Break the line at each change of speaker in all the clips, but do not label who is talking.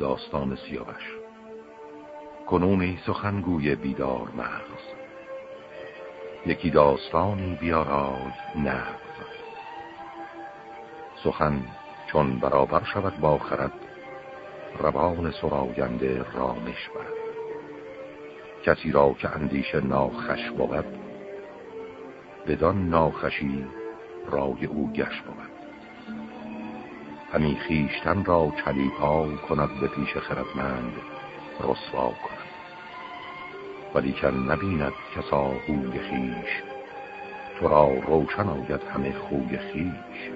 داستان سیاوش. کنونی سخنگوی بیدار مغز. یکی داستانی بیارای نغز سخن چون برابر شود با خرد روان سراینده رامش برد کسی را که اندیش ناخش بود بدان ناخشی رای او گش بود. همی خیشتن را چلیپا کند به پیش خردمند رسوا کند. ولی که نبیند کسا خوی خیش تو را روشن آید همه خوی خیش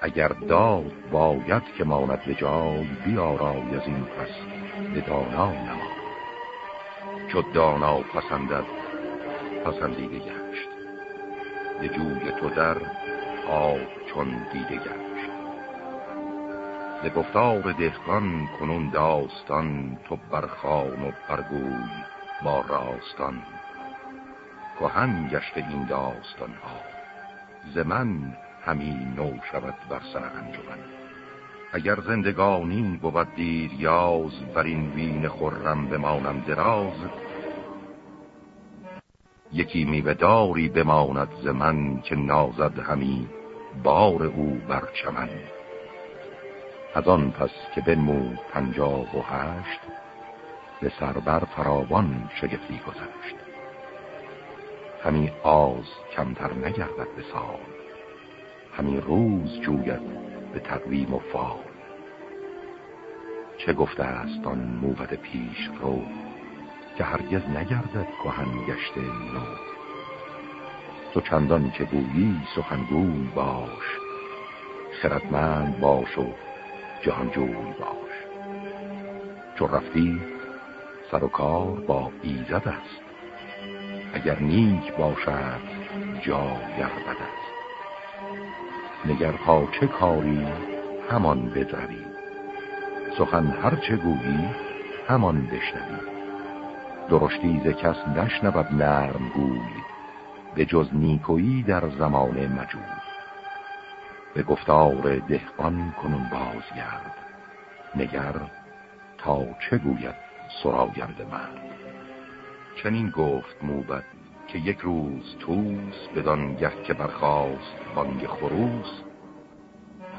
اگر داد باید که ماند به جای بیارای از این پس به دانا نما. چو دانا پسندد پسندیده گشت. به جوی تو در آب چون دیده گشت. به گفتار دهقان کنون داستان تو برخان و برگوی با راستان. کهن گشته این داستان ها ز من همین نو شود بر سر انجمن. اگر زندگانی بود دیر یاز بر این وین خرم بمانم دراز. یکی میوهداری بماند ز من که نازد همی بار او بر چمن. از آن پس که بنمود پنجاه و هشت به سربر فراوان شگفتی گذشت. همی آز کمتر نگردد به سال همی روز جوید به تقویم و فال. چه گفته است آن موبد پیش رو که هرگز نگردد کهن گشته نو؟ تو چندان که گویی سخنگوی باش خردمند باش و جهانجوی باش. چون رفتی سر و کار با ایزد است. اگر نیک باشد جا گردد است. نگر چه کاری همان بذری سخن هر چه گویی همان بشنوی. درشتی ز کس نشنود نرم گوی به جز نیکویی در زمان مجود به گفتار دهقان کنون بازگرد. نگر تا چه گوید سراگرد من چنین گفت موبد که یک روز توس بدان گه که برخواست بانگ خروس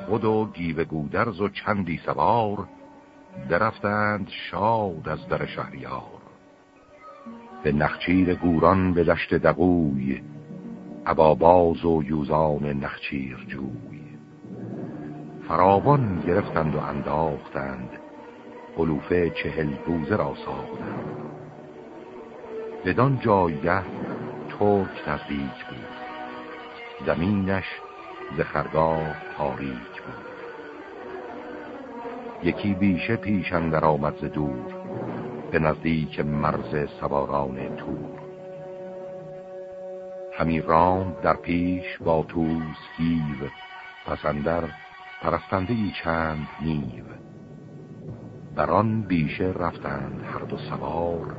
خود و گیوه گودرز و چندی سوار درفتند شاد از در شهریار. به نخچیر گوران به دشت دقوی عباباز و یوزان نخچیر جوی. فراوان گرفتند و انداختند. قلوفه چهل روزه را ساختند. بدان جایه ترک نزدیک بود. زمینش ز خرگاه تاریک بود. یکی بیشه پیشن در آمد دور به نزدیک مرز سواران تور. همی رام در پیش با توز گیو پسندر پرستنده ای چند نیو. بر آن بیشه رفتند هر دو سوار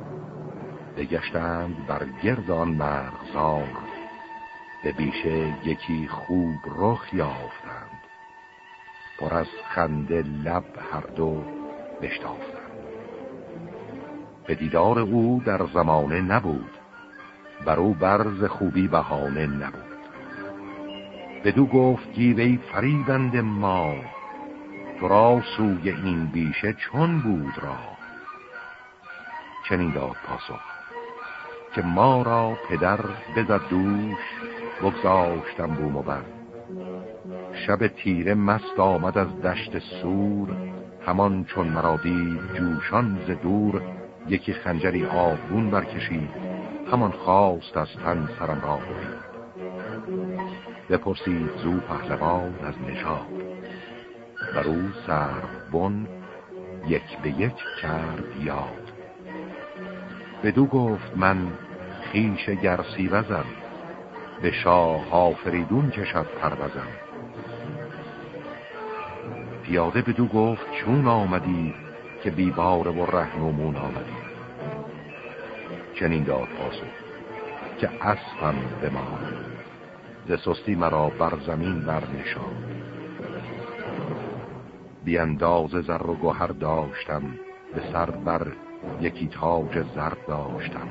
بگشتند بر گرد آن مرغزار به بیشه یکی خوب رخ یافتند. پر از خنده لب هر دو بشتافتند. به دیدار او در زمانه نبود بر او برز خوبی بهانه نبود. بدو گفت گیوی فریبند ما. تو را سوی این بیشه چون بود را. چنین داد پاسخ که ما را پدر بزد دوش بگذاشتم بوم و بر. شب تیره مست آمد از دشت سور همان چون مرا دید جوشان ز دور. یکی خنجری آبون برکشید همان خواست از تن سرم را. برید بپرسید زو پهلوان از نشاد بر او سر بن یک به یک کرد یاد. بدو گفت من خیش گرسی وزم به شاه آفریدون کشد پروزم پیاده بدو گفت چون آمدی که بیبار و رهنمون آمدی. چنین داد پاسو که اسبم بمان ز سستی مرا بر زمین برنشان بی انداز زر و گوهر داشتم به سر بر یکی تاج زر داشتم.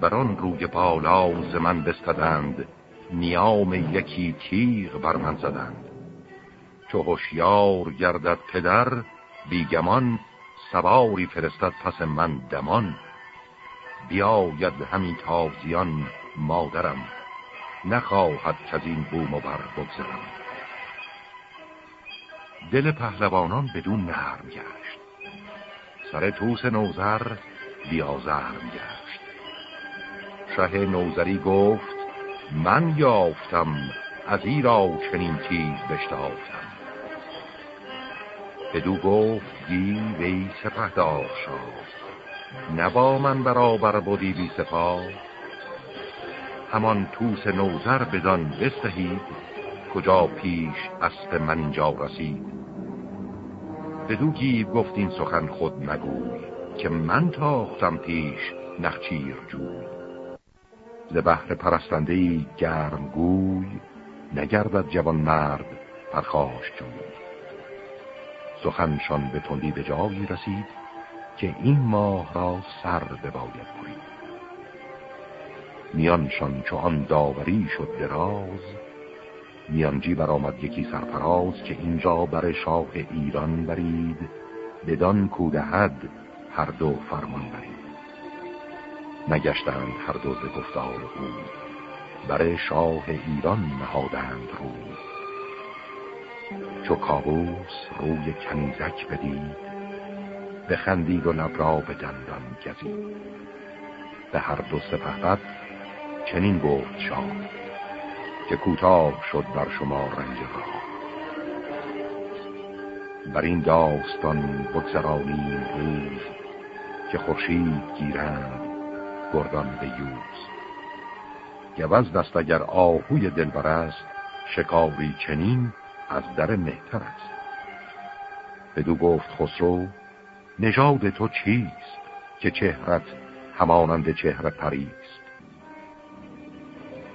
بر آن روی بالا ز من بستدند نیام یکی تیغ بر من زدند. چو هوشیار گردد پدر بیگمان سواری فرستد پس من دمان. بیاید همین تازیان مادرم. نخواهد که از این بوم و بر بگذرم. دل پهلوانان بدون نرم گشت. سر توس نوزر بیازرم گشت. شه نوزری گفت من یافتم از ایرا چنین تیز بشتافتم بدو گفت گی وی سپهدار شاد نبا من برابر بودی بی سپاه همان توس نوزر بدان بستهید کجا پیش اسب من جا رسید. بدو گیو گفت این سخن خود نگوی که من تاختم پیش نخچیر جوی. ز بحر پرستنده گرم گوی نگردد جوان مرد پرخاش جوی. سخنشان به تندی به جایی رسید که این ماه را سر بباید برید. میانشان چو آن داوری شد دراز میانجی برآمد یکی سرفراز که اینجا بر شاه ایران برید بدان کودهد هر دو فرمان برید. نگشتند هر دو ز گفتار او بر شاه ایران نهادند رو. چو کابوس روی کنیزک بدید بخندید و لب را به دندان گزید. به هر دو سپهبد چنین گفت شاه که کوتاه شد بر شما رنج را بر این داستان بگذرانیم روز که خورشید گیرند گردان به یوز. گوز دست اگر آهوی دلبر است شکاری چنین از در مهتر است. بدو گفت خسرو نژاد تو چیست که چهرت همانند چهره پریست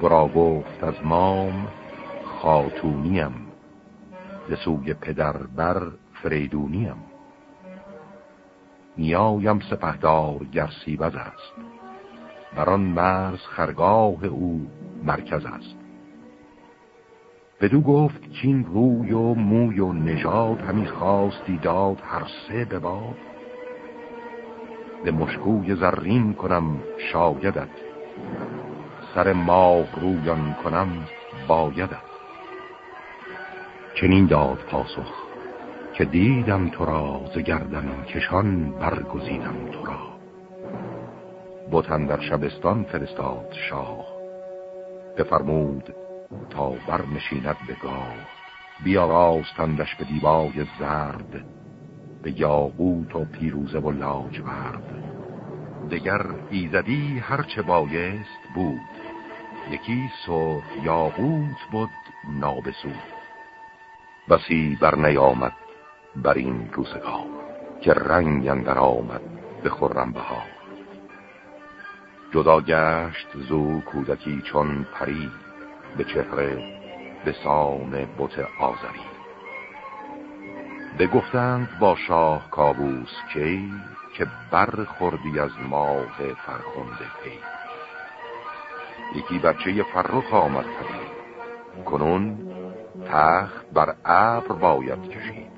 برا گفت از مام خاتونیم. ز سوی پدر بر فریدونیم. نیایم سپهدار گر سیبز است. بر آن مرز خرگاه او مرکز است. بدو گفت کین روی و موی و نژاد همی خواستی داد هر سه به باد. به مشکوی زرین کنم شایدت. سر ماه رویان کنم بایدت چنین داد پاسخ که دیدم تو را ز گردن کشان برگزیدم تو را. بتن در شبستان فرستاد شاه. بفرمود تا برنشیند به گاه. بیا راستندش به دیبای زرد به یاقوت و پیروزه و لاجورد. دگر ایزدی هرچه بایست بود. یکی سرخ یاقوت بود نابسود بسی بر نیامد بر این روزگار که رنگ اندر آمد به خرم بهار. جدا گشت زو کودکی چون پری به چهره به سام بت آزری بگفتند با شاه کابوس کی که برخوردی از ماه فرخنده پی. یکی بچه فرخ آمد پدید. کنون تخت بر ابر باید کشید.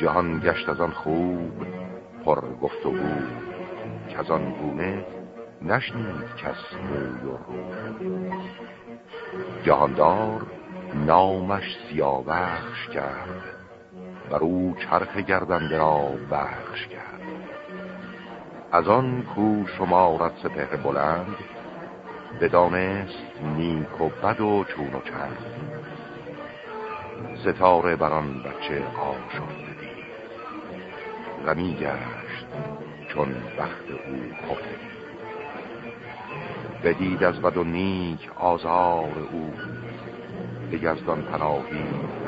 جهان گشت از آن خوب پر گفت و بود که از آن گونه نشنید کس موی و رو. جهاندار نامش سیاوخش کرد. بر او چرخ گردنده را بخش کرد. از آن کو شمارت سپهر بلند بدانست نیک و بد و چون و چند. ستاره بر آن بچه آشفته دید. غمی گشت چون وقت او خفته بدید از بد و نیک آزار او به یزدان پناهی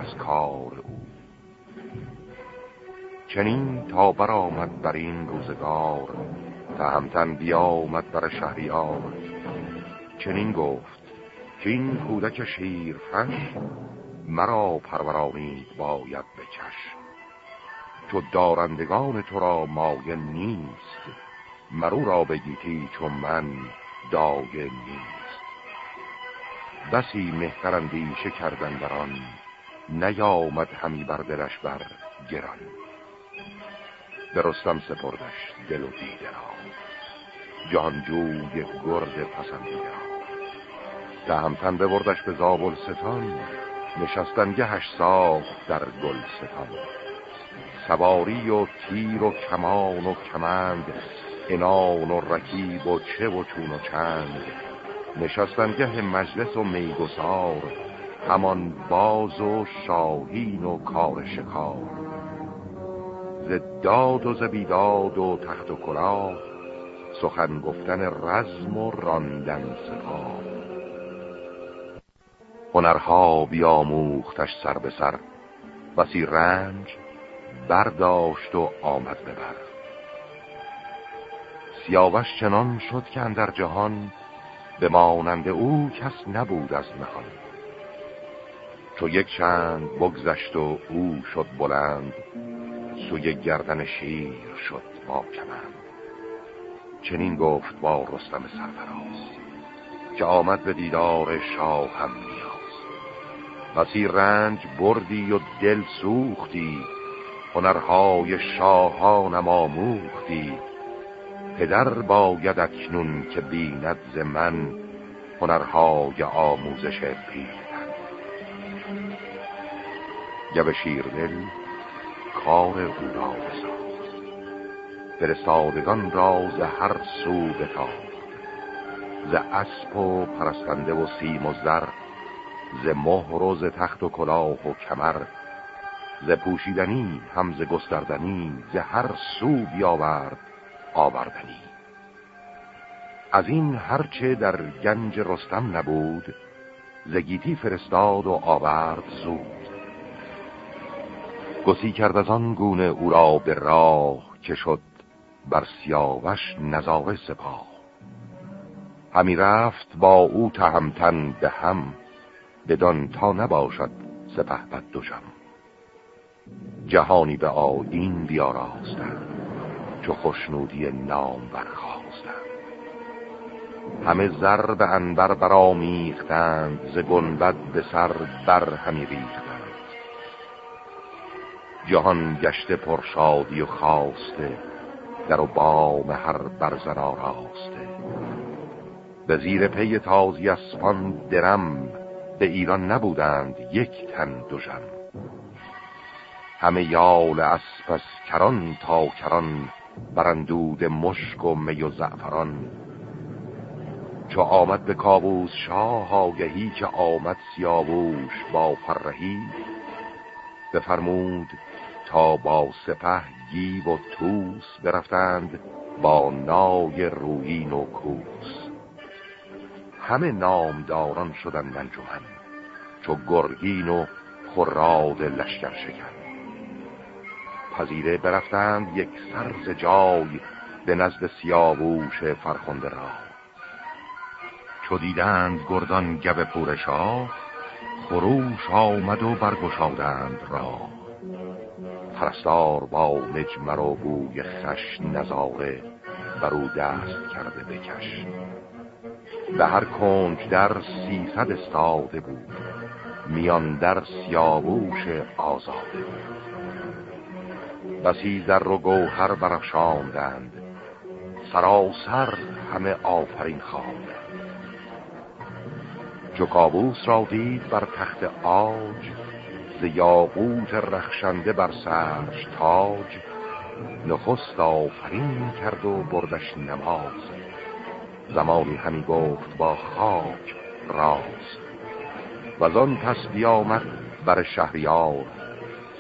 از کار چنین تا برآمد بر این روزگار تهمتن بیامد بر شهریار. چنین گفت که این کودک شیرفش مرا پرورانید باید بکش چو دارندگان تو را مایه نیست مرو را بگیتی چون من دایه نیست. بسی مهترندیشه کردن بران نیامد همی بر دلش بر گران. به رستم سپردش دل و دیده را. جهانجوی گرد پسندیده را. تهمتن ببردش به زابل ستان نشستنگهش ساخت در گل ستان. سواری و تیر و کمان و کمند انان و رکیب و چه و چون و چند. نشستنگه مجلس و میگسار همان باز و شاهین و کار شکار. زداد و زبیداد و تخت و کلاه سخن گفتن رزم و راندن سپاه. هنرها بیاموختش سر به سر بسی رنج برداشت و آمد ببر سیاوش چنان شد که اندر جهان به مانند او کس نبود از نهان. چو یک چند بگذشت و او شد بلند سوی گردن شیر شد با کمند چنین گفت با رستم سرفراز که آمد به دیدار شاه هم نیاز. بسی رنج بردی و دل سوختی هنرهای شاهانم آموختی. پدر باید اکنون که بیند ز من هنرهای آموزش پیرتن گب شیردل کار او را فرستادگان را ز هر سو بتاخت. ز اسب و پرستنده و سیم و زر ز مهر و ز تخت و کلاه و کمر ز پوشیدنی هم ز گستردنی ز هر سو بیاورد آوردنی. از این هرچه در گنج رستم نبود زگیتی فرستاد و آورد زود. گسی کرد از آن گونه او را به راه که شد بر سیاوش نزاوه سپاه. همی رفت با او تهمتن به هم بدان تا نباشد سپه بد دوشم جهانی به آدین بیاراستند چو خوشنودی نام برخواستند همه زر به انبر برامیختند ز گنبد به سر بر همی ریختند. جهان گشته پرشادی و خواسته در و بام هر برزن آراسته. به زیر پی تازی اسپان درم به ایران نبودند یک تن دوژم همه یال اسپس کران تا کران برندود مشک و می و زعفران. چو آمد به کابوس شاه آگهی که آمد سیاووش با فرهی بفرمود تا با سپه گیب و توس برفتند با نای رویین و کوس. همه نامداران شدند انجمن چو گرگین و خراد لشکر شکن پذیره برفتند یک سرز جای به نزد سیاووش فرخنده را. چو دیدند گردان گب پورشاه خروش آمد و برگشادند را پرستار با نجمر و بوی خش نظاره برو دست کرده بکش به هر کنج در سیصد استاده بود میان در سیاووش آزاده بود. بسی در و گوهر برخشاندند سراسر همه آفرین خواندند. جو کابوس را دید بر تخت آج ز یاقوت رخشنده بر سرش تاج نخست آفرین کرد و بردش نماز. زمانی همی گفت با خاک راز. و آن پس بیامد بر شهریار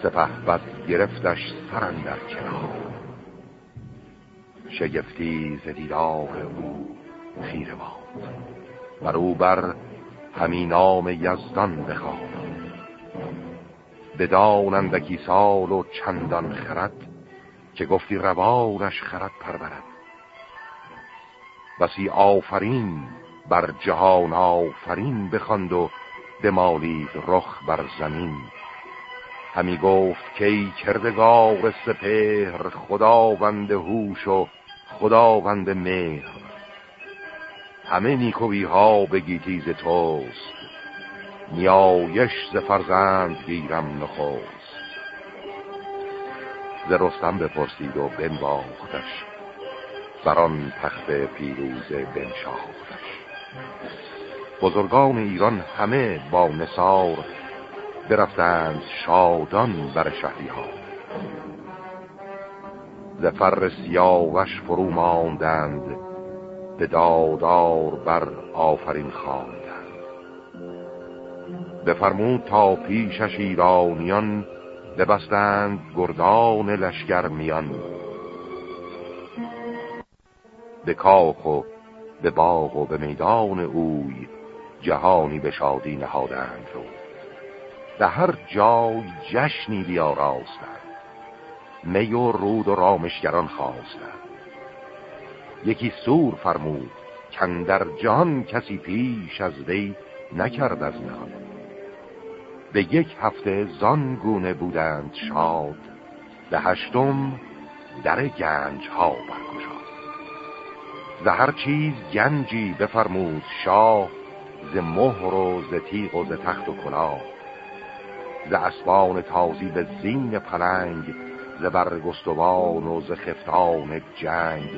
سپه بد گرفتش سرن در کنار. شگفتی ز دیدار او خیره باد. بر او بر همین نام یزدان بخواد. بدانندکی سال و چندان خرد که گفتی روانش خرد پرورد. بسی آفرین بر جهان آفرین بخواند و بمالید رخ بر زمین. همی گفت که ای کردگار سپهر خداوند هوش و خداوند مهر. همه نیکوی ها به گیتیز توست نیایش ز فرزند گیرم نخوست ز رستم بپرسید و بنواختش. بران تخت پیروز بنشاختش. بزرگان ایران همه با نصار برفتند شادان بر شهری ها زفر سیاوش فرو ماندند به دادار بر آفرین خواندند بفرمود تا پیشش ایرانیان ببستند گردان لشگر میان به کاخ و به باغ و به میدان اوی جهانی به شادی نهادند رو. به هر جای جشنی بیاراستند. می و رود و رامشگران خواستند. یکی سور فرمود در جهان کسی پیش از وی نکرد از نهان. به یک هفته زان گونه بودند شاد به هشتم در گنج ها برگشاد. ز هر چیز گنجی بفرمود شاه ز مهر و ز تیغ و ز تخت و کلاه ز اسبان تازی به زین پلنگ ز برگستوان و ز خفتان جنگ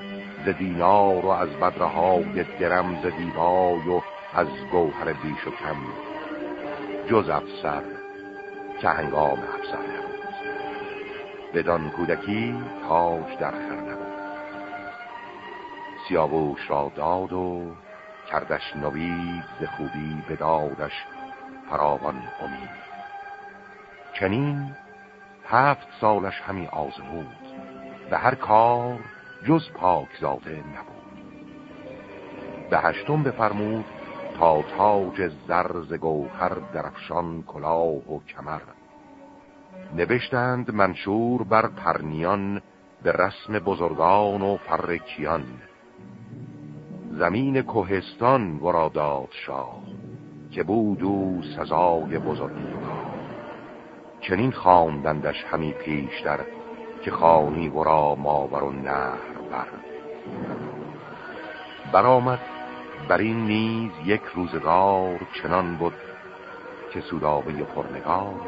ز دینار و از بدرهای درم ز دیبای و از گوهر بیش و کم. جز افسر که هنگام افسر نبود. بدان کودکی تاج در خر نبود. سیاووش را داد و کردش نوید ز خوبی بدادش فراوان امید. چنین هفت سالش همی آزمود به هر کار جز پاک زاده نبود. به هشتم بفرمود تا تاج زرز گوهر درفشان کلاه و کمر. نوشتند منشور بر پرنیان به رسم بزرگان و فرکیان زمین کوهستان ورا داد شاه که بود او سزای بزرگی. چنین خواندندش همی پیشتر که خانی ورا ماور و نهر بر. برآمد بر این نیز یک روزگار چنان بود که سودابه پرنگار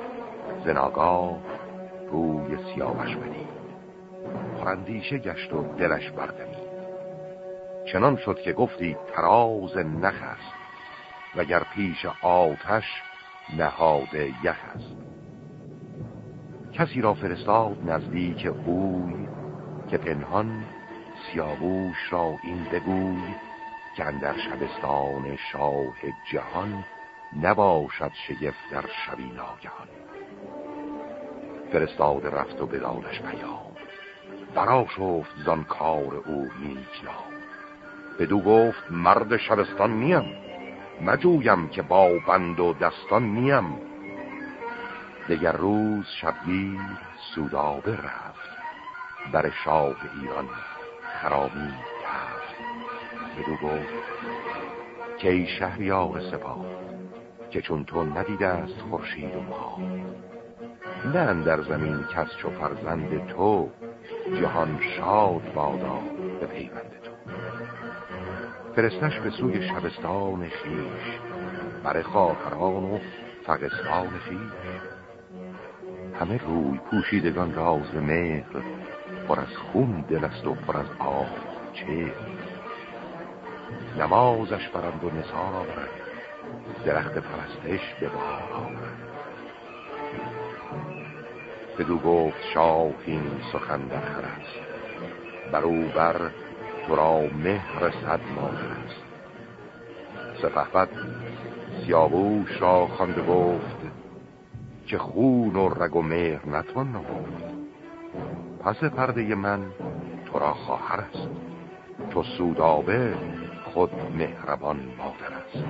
زناگاه روی سیاوش بدید. پرندیشه گشت و دلش بردمید. چنان شد که گفتی تراز نخ است وگر پیش آتش نهاده یخ است. کسی را فرستاد نزدیک اوی که پنهان سیاووش را این بگوی که در شبستان شاه جهان نباشد شگفت در شبی ناگهان. فرستاد رفت و بدادش پیام. برا شفت زان کار او نیک نام بدو گفت مرد شبستان نیم. مجویم که با بند و دستان نیم. دگر روز شبگیر سودابه رفت. بر شاه ایران خرامی بدو گفت که ای شهریار سپاه که چون تو ندیده است خورشید و ما نه در زمین کس چو فرزند تو جهان شاد بادا به پیوند تو. فرستش به سوی شبستان خیش بر خواهران و فقستان خیش همه روی پوشیدگان راز مهر پر از خون دل است و پر از آب چه نمازش برند و نسار آورد درخت پرستش به بار. آورد بدو گفت شاه این سخن در خر است. بر او بر تو را مهر صد مادر است. سپهبد سیاووش را خوانده گفت که خون و رگ و مهر نتوان نمود پس پرده من تو را خواهر است. تو سودابه خود مهربان مادر است.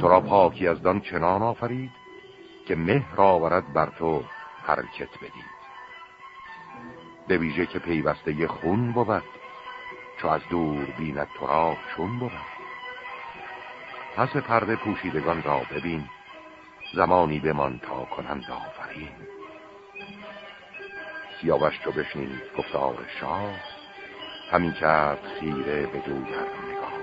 تو را پاکی از دان چنان آفرید که مهر آورد بر تو حرکت بدید. به ویژه که پیوسته خون بود چو از دور بیند تو را چون بود. پس پرده پوشیدگان را ببین زمانی بمان تا کنند آفرین. سیاوش چو بشنید گفتار شاه همین کرد خیره به در نگاه.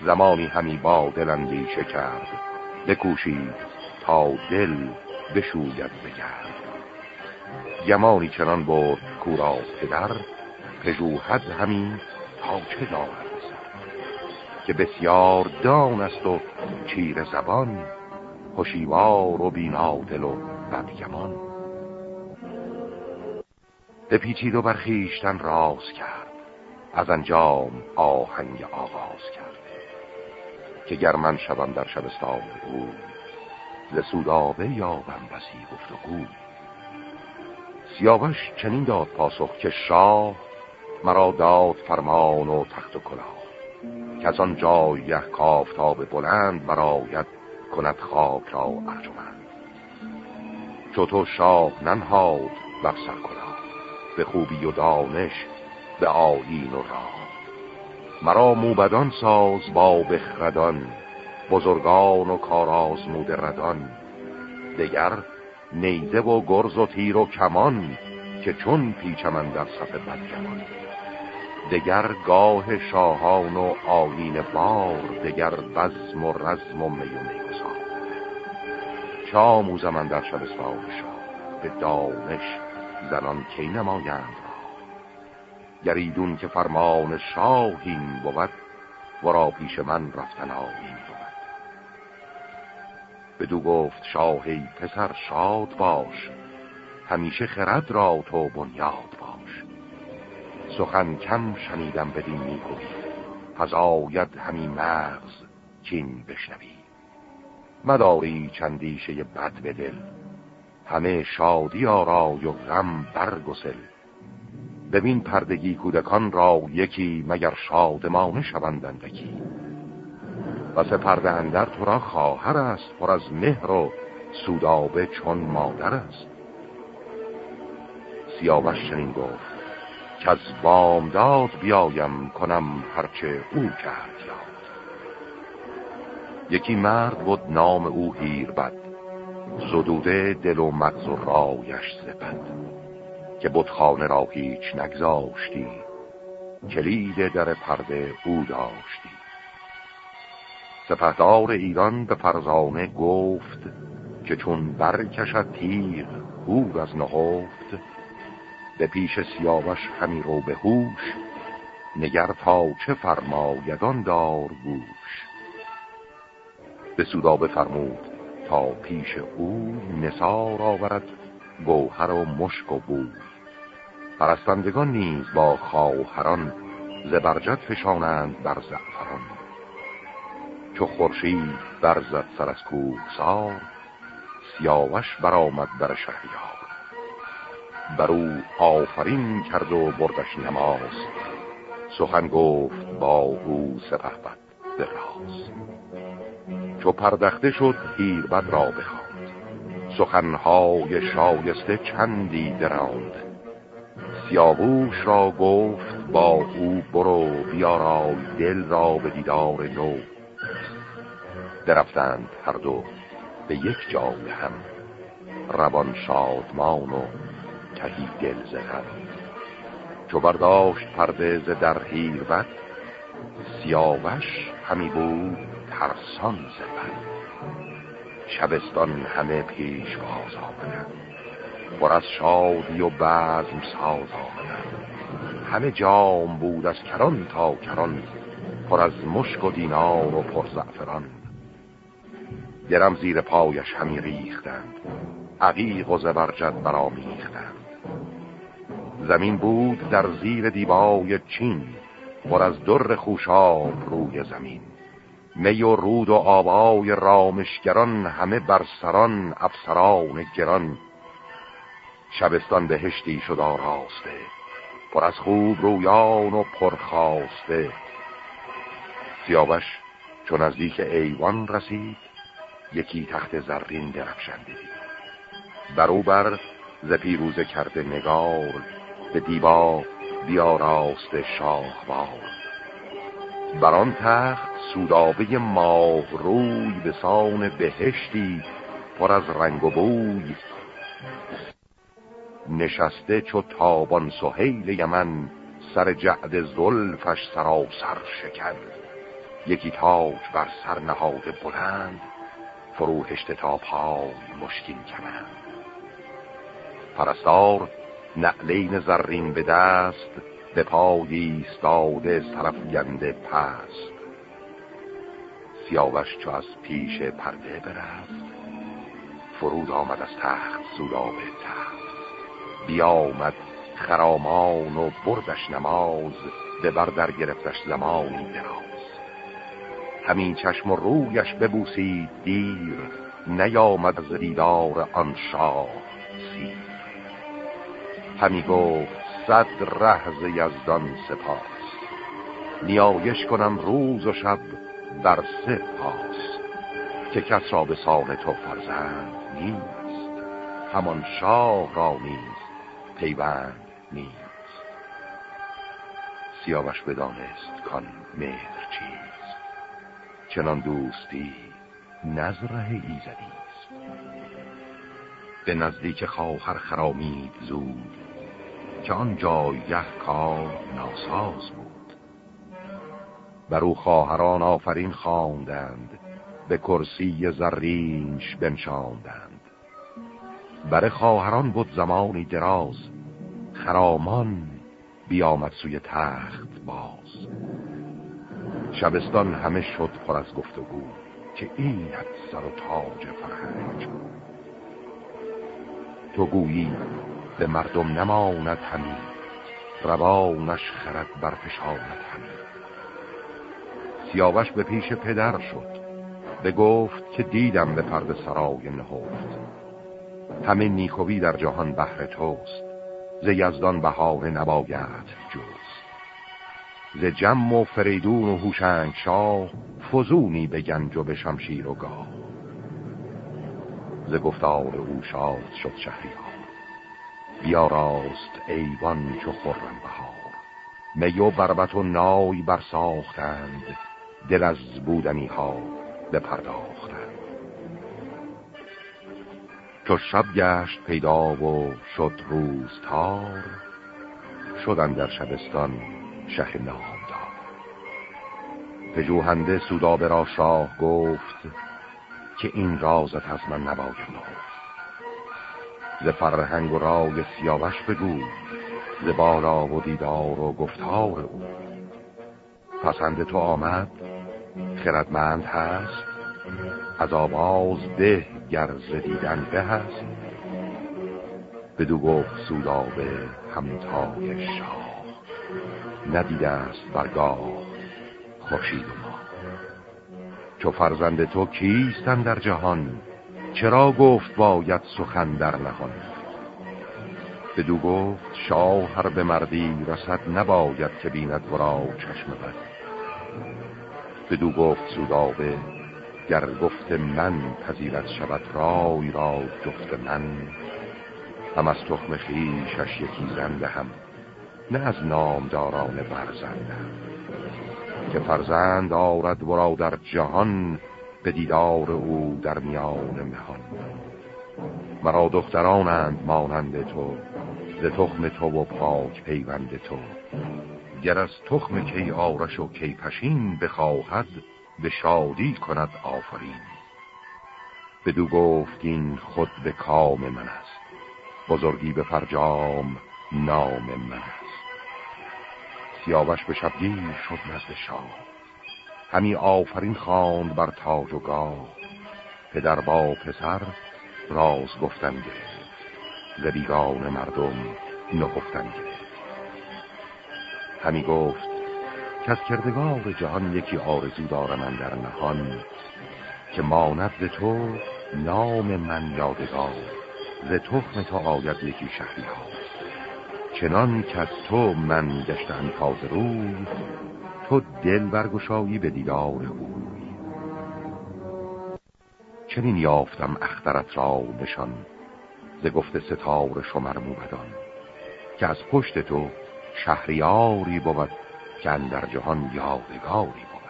زمانی همی با دل اندیشه کرد بکوشید تا دل بشوید بگرد. گمانی چنان برد کورا پدر پژوهد همین تا چه دارد که بسیار دان است و چیر زبان خوشیوار و بینادل و بدگمان. پیچید و برخیشتن راز کرد. از انجام آهنگ آغاز کرد. که گر من شوم در شبستان او ز سودابه یابم بسی گفت و گو سیاوش چنین داد پاسخ که شاه مرا داد فرمان و تخت و کلاه. که از آن جایه کافتاب بلند براید کند خاک را ارجمند. تو شاه ننهاد بر سر کلاه. به خوبی و دانش به آیین و راه. مرا موبدان ساز با بخردان بزرگان و کارازمود ردان. دگر نیزه و گرز و تیر و کمان که چون پیچمن در صف بدگمان. دگر گاه شاهان و آیین بار دگر بزم و رزم و میون میگذار چه آموزم در شبستان شاه؟ به دانش زنان کی نمایند را؟ گریدون که فرمان شاهین بود ورا پیش من رفتن آیین بود. بدو گفت شاهی پسر شاد باش همیشه خرد را تو بنیاد سخن کم شنیدم بدین میگوی پس آید همین مغز چین بشنوی. مداری چندیشه بد به دل همه شادی آرای و غم برگسل. ببین پردگی کودکان را یکی مگر شادمانه شوندندکی و پرده اندر تو را خواهر است پر از مهر و سودابه چون مادر است. سیاوش چنین گفت که از بامداد بیایم کنم هرچه او کرد یاد. یکی مرد بود نام او هیر بد زدوده دل و مغز و رایش زبد که بودخانه را هیچ نگذاشتی کلید در پرده او داشتی. سپهدار ایران به فرزانه گفت که چون برکشد تیر هور از نهفت. به پیش سیاوش همی رو به هوش نگر تا چه فرمایدان دار گوش. به سودا بفرمود پیش او نسار آورد گوهر و مشک و بو پرستندگان نیز با خواهران زبرجت فشانند بر زعفران. چو خورشید برزد سر از کوه سار سیاوش برآمد در شهریار. بر او آفرین کرد و بردش نماز. سخن گفت با او سپه بد دراز. چو پردخته شد بد را بخواند. سخنهای شایسته چندی دراند سیاووش را گفت با او برو بیارای دل را به دیدار نو. درفتند هر دو به یک جا هم. روان شادمان و تهی دل زغم چو برداشت پرده ز در هیر بد سیاوش همی بود ترسان زبد شبستان همه پیش باز آمدن. پر از شادی و بزم ساز آمدن. همه جام بود از کران تا کران پر از مشک و دینار و پر زعفران. گرم زیر پایش همی ریختند. عقیق و زبرجد برامیختند زمین بود در زیر دیبای چین پر از در خوشاب روی زمین. می و رود و آبای رامشگران همه بر سران افسران گران. شبستان بهشتی شد آراسته پر از خوب رویان و پرخواسته سیاوش چون از دیک ایوان رسید یکی تخت زرین درفشنده دید برو بر ز پیروزه کرده نگار به دیبا بیاراست شاهوار. بر آن تخت سودابه ماه روی به سان بهشتی پر از رنگ و بوی. نشسته چو تابان سهیل یمن سر جعد زلفش سراسر شکر. یکی تاج بر سر نهاده بلند فروهشته تا پای مشکین کنند پرستار نعلین زرین به دست به پای استاده گنده پست. سیاوش چو از پیش پرده برست فرود آمد از تخت سودابه تخت. بیامد خرامان و بردش نماز به بردر گرفتش زمانی دراز. همین چشم و رویش ببوسید دیر نیامد از دیدار آن شاه سیر. همی گفت صد رهز یزدان سپاس. نیایش کنم روز و شب بر سه پاس که کس را به سان تو فرزند نیست. همان شاه را نیز پیوند نیست. سیاوش بدانست کان مهر چیست. چنان دوستی نظره ایزدیست به نزدیک خواهر خرامید زود که آن جایه کار ناساز بود. بر او خواهران آفرین خواندند به کرسی زرینش بنشاندند. بر خواهران بود زمانی دراز خرامان بیامد سوی تخت باز. شبستان همه شد پر از گفتگو که اینت سر و تاج فرهنگ. تو گویی به مردم نماند همی روانش خرد برفشاند همی. سیاوش به پیش پدر شد. به گفت که دیدم به پرد سرای نهفت. همه نیکوی در جهان بهر توست. ز یزدان بهانه نباید جز ز جم و فریدون و هوشنگ شاه فزونی به گنج و به شمشیر و گاه. ز گفتار او شاد شد شهریار. بیا راست ایوان چو خورم بهار. می و بربت و نای برساختند. دل از بودنی ها بپرداختند. چو شب گشت پیدا و شد روز تار شدن در شبستان شه نامدار. پژوهنده سودابه را شاه گفت که این رازت از من نباید نهفت. ز فرهنگ و رای سیاوش بگو ز بالا و دیدار و گفتار او. پسند تو آمد؟ خردمند هست از آواز ده گرز دیدن به هست. بدو گفت سودابه همتای شاه ندیده است برگاه خورشید ما. چو فرزند تو کیستن در جهان؟ چرا گفت باید سخن در نهان؟ بدو گفت شاه هر به مردی رسد نباید که بیند ورا چشم بد. بدو گفت سودابه گر گفت من پذیرت شود رای را جفت من. هم از تخم خیشش یکی زنده هم نه از نامداران برزنده که فرزند آرد ورا در جهان به دیدار او در میان مهان. مرا دخترانند مانند تو ز تخم تو و پاک پیوند تو. گر از تخم کی آرش و کی پشین بخواهد به شادی کند آفرین. بدو گفت این خود به کام من است. بزرگی به فرجام نام من است. سیاوش به شبگیر شد نزد شاه. همی آفرین خواند بر تاج و گاه. پدر با پسر راز گفتن گرفت. ز بیگان مردم نهفتن گرفت. همی گفت که از کردگار جهان یکی آرزو دارم در نهان که ماند ز تو نام من یادگار ز تخم تو آید یکی شهری ها چنان که از تو من گشتن تازه روی تو دل برگشایی به دیدار اوی. چنین یافتم اخترت را نشان ز گفت ستار شمر موبدان که از پشت تو شهریاری بود که در جهان یادگاری بود.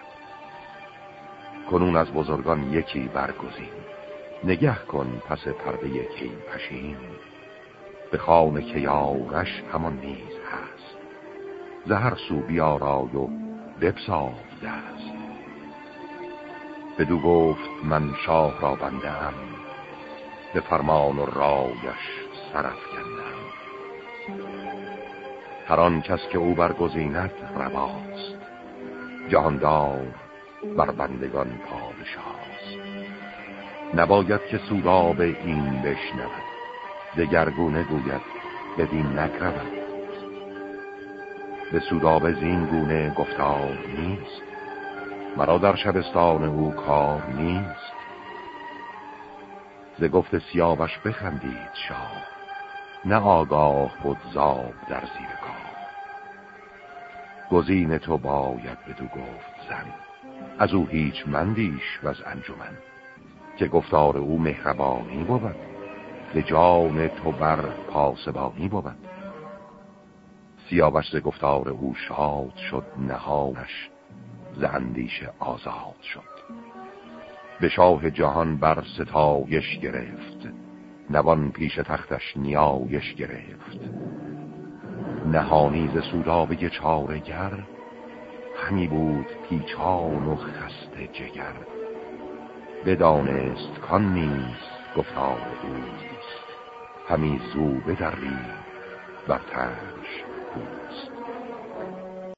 کنون از بزرگان یکی برگزین. نگه کن پس پرده یکی پشین. به خانه که یارش همان نیز هست. زهر سو بیارای و بپساف دست بدو گفت من شاه را بندم. به فرمان و رایش سرف گندم هر آن کس که او برگزیند رواست. جهاندار بر بندگان پادشاست. نباید که سوداب این بشنود. دگرگونه گوید بدین نکرود. به سوداب زین گونه گفتار نیست. مرا در شبستان او کار نیست. ز گفت سیاوش بخندید شاه. نه آگاه بود زاب در زیر گزین تو باید بدو گفت زن. از او هیچ مندیش و از انجمن. که گفتار او مهربانی بود. به جان تو بر پاسبانی بود. سیاوش ز گفتار او شاد شد نهانش ز اندیشه آزاد شد. به شاه جهان بر ستایش گرفت. نوان پیش تختش نیایش گرفت. نهانی ز سودابه چارگر همی بود پیچان و خسته جگر. بدانست کان نیز گفتار اوست همی زو بدرید بر تنش اوست